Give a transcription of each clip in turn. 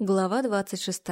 Глава 26.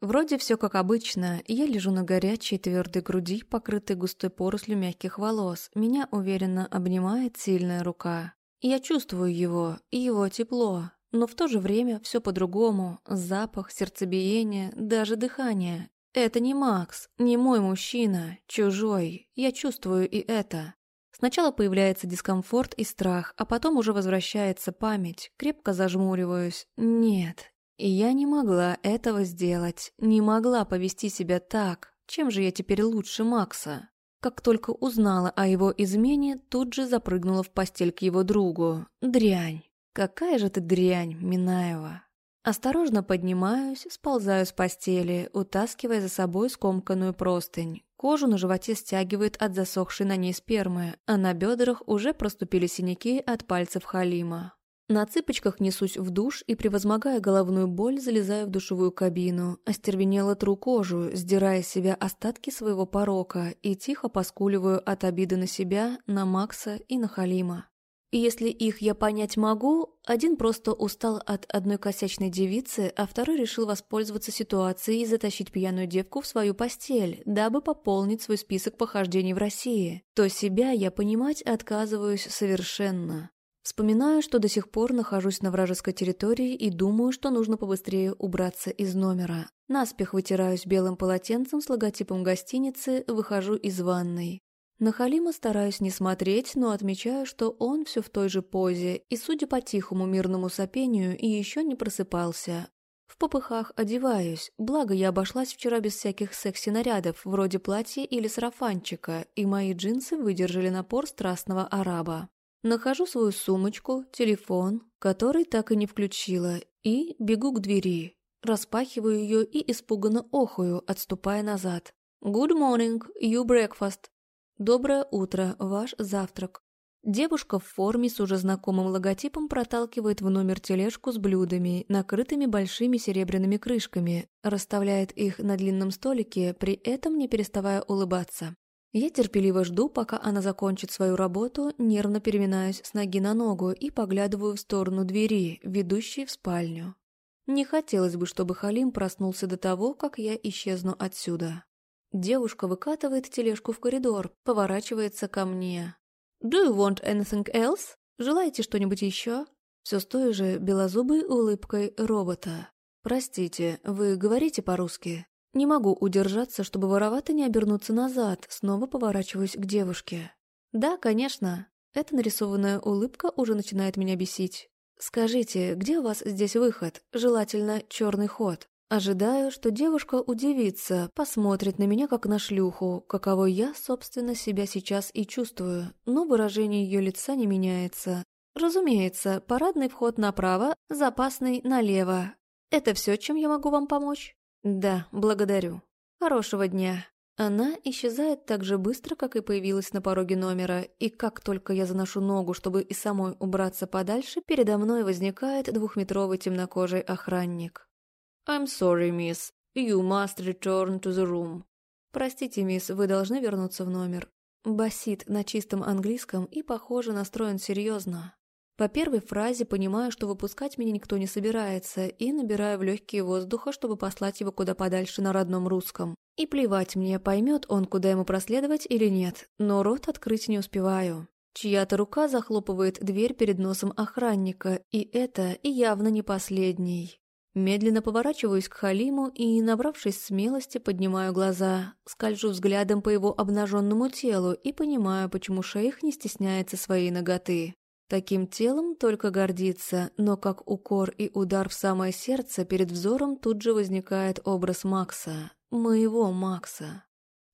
Вроде все как обычно, я лежу на горячей твердой груди, покрытой густой порослью мягких волос. Меня уверенно обнимает сильная рука. Я чувствую его, его тепло, но в то же время все по-другому. Запах, сердцебиение, даже дыхание. Это не Макс, не мой мужчина, чужой. Я чувствую и это. Сначала появляется дискомфорт и страх, а потом уже возвращается память. Крепко зажмуриваюсь. Нет, и я не могла этого сделать, не могла повести себя так. Чем же я теперь лучше Макса? Как только узнала о его измене, тут же запрыгнула в постель к его другу. Дрянь. Какая же ты дрянь, Минаева. Осторожно поднимаюсь, сползаю с постели, утаскивая за собой скомканную простынь. Кожу на животе стягивает от засохшей на ней спермы, а на бедрах уже проступили синяки от пальцев Халима. На цыпочках несусь в душ и, превозмогая головную боль, залезаю в душевую кабину, остервенела тру кожу, сдирая с себя остатки своего порока и тихо поскуливаю от обиды на себя, на Макса и на Халима. И если их я понять могу, один просто устал от одной косячной девицы, а второй решил воспользоваться ситуацией и затащить пьяную девку в свою постель, дабы пополнить свой список похождений в России. То себя я понимать отказываюсь совершенно. Вспоминаю, что до сих пор нахожусь на вражеской территории и думаю, что нужно побыстрее убраться из номера. Наспех вытираюсь белым полотенцем с логотипом гостиницы, выхожу из ванной. На Халима стараюсь не смотреть, но отмечаю, что он все в той же позе и, судя по тихому мирному сопению, и еще не просыпался. В попыхах одеваюсь, благо я обошлась вчера без всяких секси-нарядов, вроде платья или сарафанчика, и мои джинсы выдержали напор страстного араба. Нахожу свою сумочку, телефон, который так и не включила, и бегу к двери. Распахиваю ее и испуганно охую, отступая назад. «Good morning, you breakfast». «Доброе утро, ваш завтрак». Девушка в форме с уже знакомым логотипом проталкивает в номер тележку с блюдами, накрытыми большими серебряными крышками, расставляет их на длинном столике, при этом не переставая улыбаться. Я терпеливо жду, пока она закончит свою работу, нервно переминаюсь с ноги на ногу и поглядываю в сторону двери, ведущей в спальню. Не хотелось бы, чтобы Халим проснулся до того, как я исчезну отсюда. Девушка выкатывает тележку в коридор, поворачивается ко мне. «Do you want anything else? Желаете что-нибудь еще?» Все с той же белозубой улыбкой робота. «Простите, вы говорите по-русски?» Не могу удержаться, чтобы воровато не обернуться назад, снова поворачиваюсь к девушке. «Да, конечно». Эта нарисованная улыбка уже начинает меня бесить. «Скажите, где у вас здесь выход? Желательно черный ход». Ожидаю, что девушка удивится, посмотрит на меня как на шлюху, каково я, собственно, себя сейчас и чувствую, но выражение ее лица не меняется. Разумеется, парадный вход направо, запасный налево. Это все, чем я могу вам помочь? «Да, благодарю. Хорошего дня». Она исчезает так же быстро, как и появилась на пороге номера, и как только я заношу ногу, чтобы и самой убраться подальше, передо мной возникает двухметровый темнокожий охранник. «I'm sorry, miss. You must return to the room». «Простите, мисс, вы должны вернуться в номер». Басит на чистом английском и, похоже, настроен серьезно. По первой фразе понимаю, что выпускать меня никто не собирается, и набираю в легкие воздуха, чтобы послать его куда подальше на родном русском. И плевать мне, поймет он, куда ему проследовать или нет, но рот открыть не успеваю. Чья-то рука захлопывает дверь перед носом охранника, и это явно не последний. Медленно поворачиваюсь к Халиму и, набравшись смелости, поднимаю глаза, скольжу взглядом по его обнаженному телу и понимаю, почему шейх не стесняется своей ноготы. Таким телом только гордится, но как укор и удар в самое сердце перед взором тут же возникает образ Макса, моего Макса.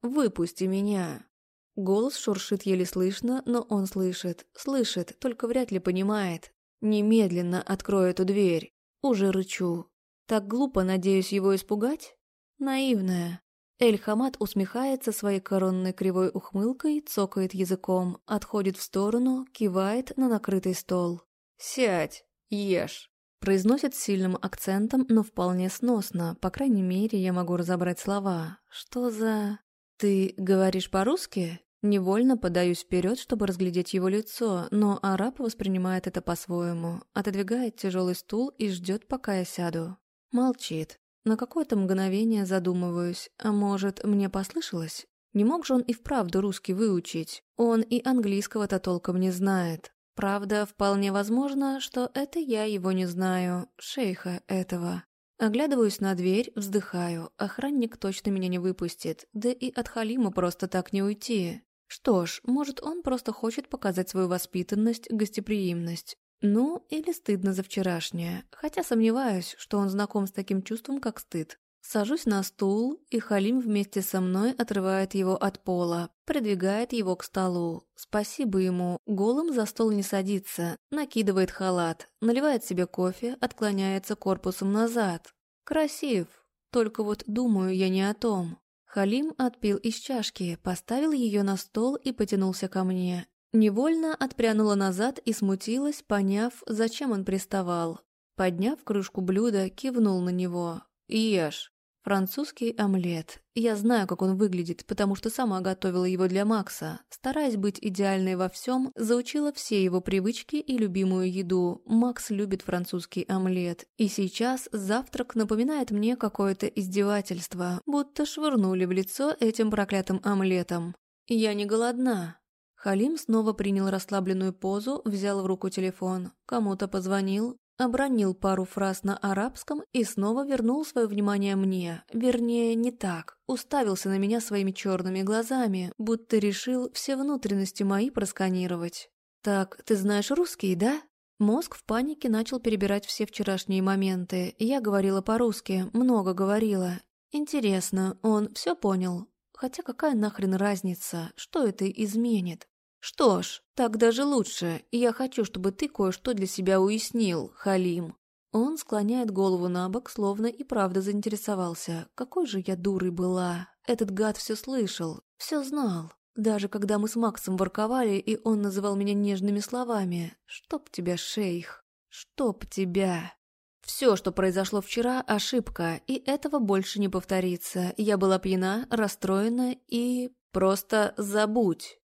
«Выпусти меня!» Голос шуршит еле слышно, но он слышит, слышит, только вряд ли понимает. Немедленно открою эту дверь. Уже рычу. Так глупо, надеюсь, его испугать? Наивная. Эль-Хамад усмехается своей коронной кривой ухмылкой, цокает языком, отходит в сторону, кивает на накрытый стол. «Сядь, ешь», произносит с сильным акцентом, но вполне сносно, по крайней мере, я могу разобрать слова. «Что за...» «Ты говоришь по-русски?» Невольно подаюсь вперед, чтобы разглядеть его лицо, но араб воспринимает это по-своему, отодвигает тяжелый стул и ждет, пока я сяду. Молчит. На какое-то мгновение задумываюсь, а может, мне послышалось? Не мог же он и вправду русский выучить? Он и английского-то толком не знает. Правда, вполне возможно, что это я его не знаю, шейха этого. Оглядываюсь на дверь, вздыхаю. Охранник точно меня не выпустит, да и от Халима просто так не уйти. Что ж, может, он просто хочет показать свою воспитанность, гостеприимность. Ну, или стыдно за вчерашнее, хотя сомневаюсь, что он знаком с таким чувством, как стыд. Сажусь на стул, и Халим вместе со мной отрывает его от пола, придвигает его к столу. Спасибо ему, голым за стол не садится, накидывает халат, наливает себе кофе, отклоняется корпусом назад. Красив, только вот думаю я не о том. Халим отпил из чашки, поставил ее на стол и потянулся ко мне. Невольно отпрянула назад и смутилась, поняв, зачем он приставал. Подняв крышку блюда, кивнул на него. «Ешь». Французский омлет. Я знаю, как он выглядит, потому что сама готовила его для Макса. Стараясь быть идеальной во всем, заучила все его привычки и любимую еду. Макс любит французский омлет. И сейчас завтрак напоминает мне какое-то издевательство, будто швырнули в лицо этим проклятым омлетом. Я не голодна. Халим снова принял расслабленную позу, взял в руку телефон. Кому-то позвонил, Обронил пару фраз на арабском и снова вернул свое внимание мне. Вернее, не так. Уставился на меня своими черными глазами, будто решил все внутренности мои просканировать. «Так, ты знаешь русский, да?» Мозг в панике начал перебирать все вчерашние моменты. Я говорила по-русски, много говорила. Интересно, он все понял? Хотя какая нахрен разница, что это изменит? «Что ж, так даже лучше. Я хочу, чтобы ты кое-что для себя уяснил, Халим». Он склоняет голову на бок, словно и правда заинтересовался. Какой же я дурой была. Этот гад все слышал, все знал. Даже когда мы с Максом ворковали, и он называл меня нежными словами. «Чтоб тебя, шейх! Чтоб тебя!» Все, что произошло вчера, ошибка, и этого больше не повторится. Я была пьяна, расстроена и... Просто забудь.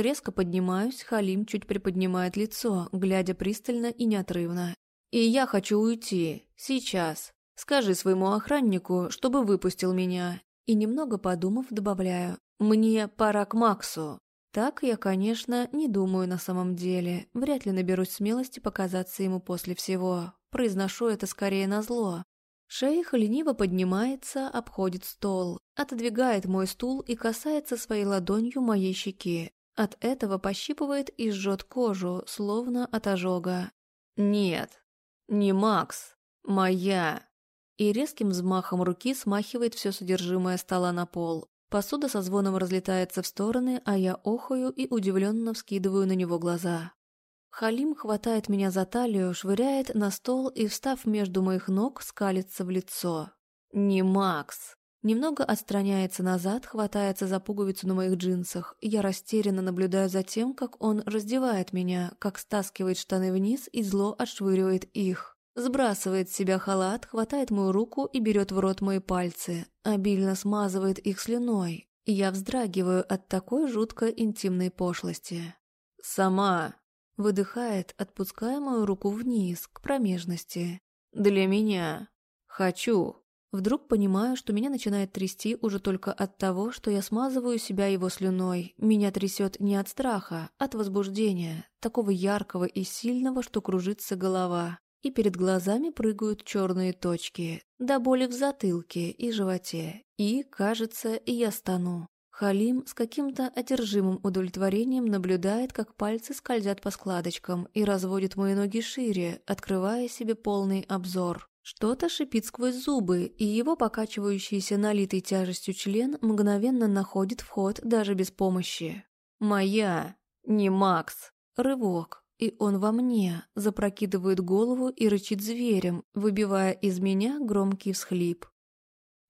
Резко поднимаюсь, Халим чуть приподнимает лицо, глядя пристально и неотрывно. «И я хочу уйти. Сейчас. Скажи своему охраннику, чтобы выпустил меня». И немного подумав, добавляю. «Мне пора к Максу». Так я, конечно, не думаю на самом деле. Вряд ли наберусь смелости показаться ему после всего. Произношу это скорее на зло. Шейх лениво поднимается, обходит стол, отодвигает мой стул и касается своей ладонью моей щеки. От этого пощипывает и жжет кожу, словно от ожога. «Нет, не Макс, моя!» И резким взмахом руки смахивает все содержимое стола на пол. Посуда со звоном разлетается в стороны, а я охаю и удивленно вскидываю на него глаза. Халим хватает меня за талию, швыряет на стол и, встав между моих ног, скалится в лицо. «Не Макс!» Немного отстраняется назад, хватается за пуговицу на моих джинсах. Я растерянно наблюдаю за тем, как он раздевает меня, как стаскивает штаны вниз и зло отшвыривает их. Сбрасывает с себя халат, хватает мою руку и берет в рот мои пальцы. Обильно смазывает их слюной. Я вздрагиваю от такой жутко интимной пошлости. «Сама!» Выдыхает, отпуская мою руку вниз, к промежности. «Для меня. Хочу!» Вдруг понимаю, что меня начинает трясти уже только от того, что я смазываю себя его слюной. Меня трясет не от страха, от возбуждения, такого яркого и сильного, что кружится голова. И перед глазами прыгают черные точки, до боли в затылке и животе. И, кажется, я стану. Халим с каким-то одержимым удовлетворением наблюдает, как пальцы скользят по складочкам и разводит мои ноги шире, открывая себе полный обзор. Что-то шипит сквозь зубы, и его покачивающийся налитой тяжестью член мгновенно находит вход даже без помощи. «Моя, не Макс!» Рывок, и он во мне, запрокидывает голову и рычит зверем, выбивая из меня громкий всхлип.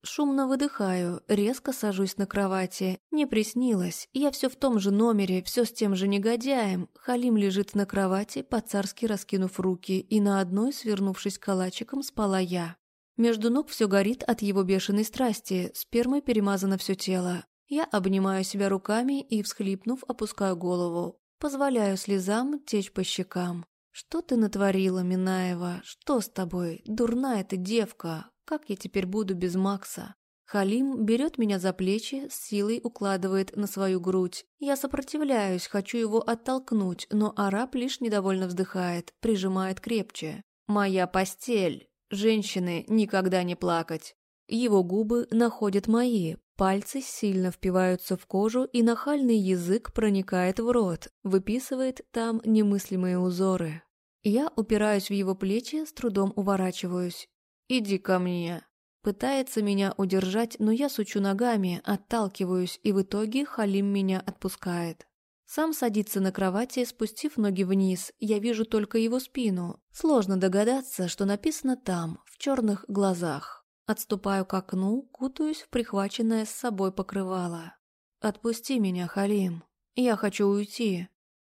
Шумно выдыхаю, резко сажусь на кровати. Не приснилось. Я все в том же номере, все с тем же негодяем. Халим лежит на кровати, по-царски раскинув руки, и на одной, свернувшись калачиком, спала я. Между ног все горит от его бешеной страсти, спермой перемазано все тело. Я обнимаю себя руками и, всхлипнув, опускаю голову. Позволяю слезам течь по щекам. «Что ты натворила, Минаева? Что с тобой? Дурная ты девка! Как я теперь буду без Макса? Халим берет меня за плечи, с силой укладывает на свою грудь. Я сопротивляюсь, хочу его оттолкнуть, но араб лишь недовольно вздыхает, прижимает крепче. «Моя постель! Женщины никогда не плакать!» Его губы находят мои, пальцы сильно впиваются в кожу, и нахальный язык проникает в рот, выписывает там немыслимые узоры. Я упираюсь в его плечи, с трудом уворачиваюсь. «Иди ко мне!» Пытается меня удержать, но я сучу ногами, отталкиваюсь, и в итоге Халим меня отпускает. Сам садится на кровати, спустив ноги вниз, я вижу только его спину. Сложно догадаться, что написано там, в черных глазах. Отступаю к окну, кутаюсь в прихваченное с собой покрывало. «Отпусти меня, Халим. Я хочу уйти».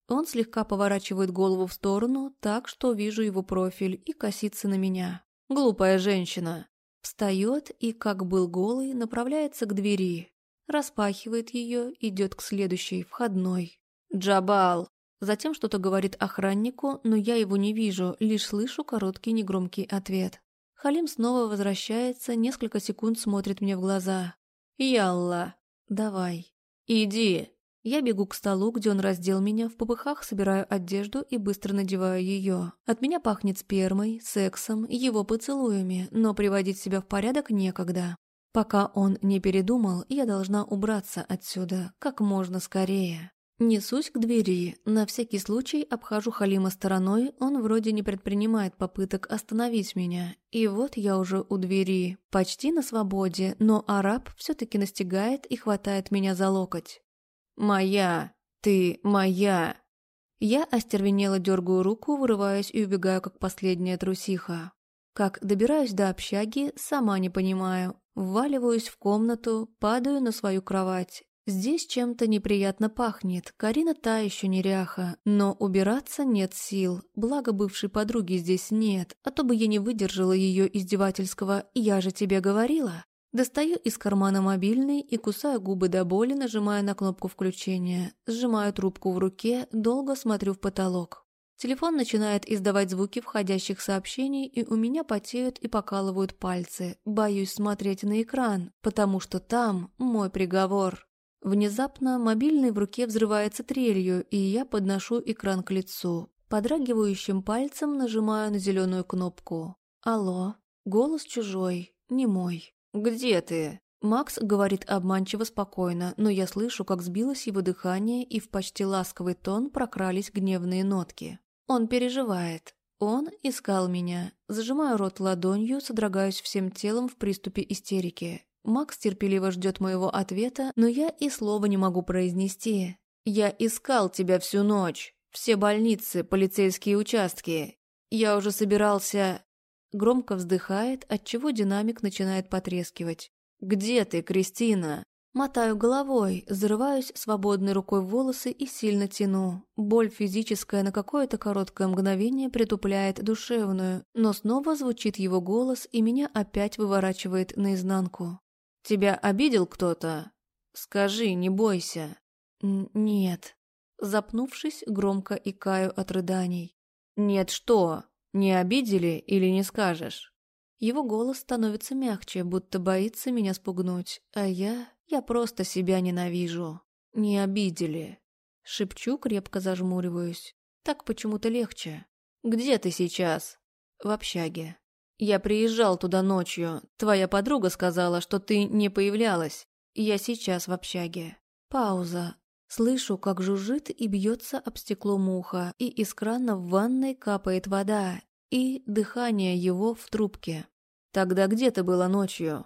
Он слегка поворачивает голову в сторону, так что вижу его профиль и косится на меня. «Глупая женщина. Встает и, как был голый, направляется к двери. Распахивает ее, идет к следующей, входной. «Джабал!» Затем что-то говорит охраннику, но я его не вижу, лишь слышу короткий негромкий ответ. Халим снова возвращается, несколько секунд смотрит мне в глаза. «Ялла!» «Давай!» «Иди!» Я бегу к столу, где он раздел меня, в попыхах собираю одежду и быстро надеваю ее. От меня пахнет спермой, сексом, его поцелуями, но приводить себя в порядок некогда. Пока он не передумал, я должна убраться отсюда как можно скорее. Несусь к двери, на всякий случай обхожу Халима стороной, он вроде не предпринимает попыток остановить меня. И вот я уже у двери, почти на свободе, но араб все-таки настигает и хватает меня за локоть. «Моя! Ты моя!» Я остервенело дергаю руку, вырываюсь и убегаю, как последняя трусиха. Как добираюсь до общаги, сама не понимаю. Вваливаюсь в комнату, падаю на свою кровать. Здесь чем-то неприятно пахнет, Карина та еще неряха, но убираться нет сил, благо бывшей подруги здесь нет, а то бы я не выдержала ее издевательского «я же тебе говорила». Достаю из кармана мобильный и кусаю губы до боли, нажимая на кнопку включения. Сжимаю трубку в руке, долго смотрю в потолок. Телефон начинает издавать звуки входящих сообщений, и у меня потеют и покалывают пальцы. Боюсь смотреть на экран, потому что там мой приговор. Внезапно мобильный в руке взрывается трелью, и я подношу экран к лицу. Подрагивающим пальцем нажимаю на зеленую кнопку. Алло. Голос чужой, не мой. «Где ты?» Макс говорит обманчиво спокойно, но я слышу, как сбилось его дыхание, и в почти ласковый тон прокрались гневные нотки. Он переживает. Он искал меня. Зажимаю рот ладонью, содрогаюсь всем телом в приступе истерики. Макс терпеливо ждет моего ответа, но я и слова не могу произнести. «Я искал тебя всю ночь. Все больницы, полицейские участки. Я уже собирался...» Громко вздыхает, отчего динамик начинает потрескивать. «Где ты, Кристина?» Мотаю головой, зарываюсь свободной рукой в волосы и сильно тяну. Боль физическая на какое-то короткое мгновение притупляет душевную, но снова звучит его голос и меня опять выворачивает наизнанку. «Тебя обидел кто-то? Скажи, не бойся». «Нет». Запнувшись, громко икаю от рыданий. «Нет что? Не обидели или не скажешь?» Его голос становится мягче, будто боится меня спугнуть, а я... я просто себя ненавижу. Не обидели. Шепчу, крепко зажмуриваюсь. Так почему-то легче. «Где ты сейчас?» «В общаге». «Я приезжал туда ночью. Твоя подруга сказала, что ты не появлялась. Я сейчас в общаге». Пауза. Слышу, как жужжит и бьется об стекло муха, и из крана в ванной капает вода, и дыхание его в трубке. «Тогда где ты была ночью?»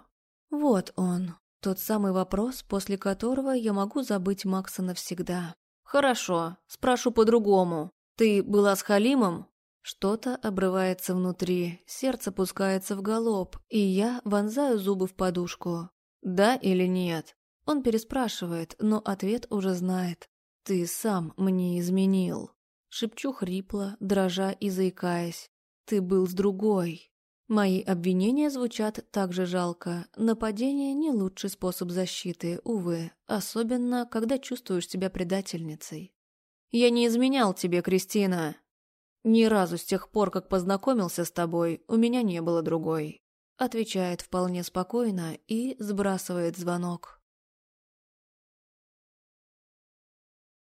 Вот он, тот самый вопрос, после которого я могу забыть Макса навсегда. «Хорошо, спрошу по-другому. Ты была с Халимом?» Что-то обрывается внутри, сердце пускается в галоп, и я вонзаю зубы в подушку. «Да или нет?» Он переспрашивает, но ответ уже знает. «Ты сам мне изменил». Шепчу хрипло, дрожа и заикаясь. «Ты был с другой». Мои обвинения звучат так же жалко. Нападение – не лучший способ защиты, увы. Особенно, когда чувствуешь себя предательницей. «Я не изменял тебе, Кристина. Ни разу с тех пор, как познакомился с тобой, у меня не было другой. Отвечает вполне спокойно и сбрасывает звонок.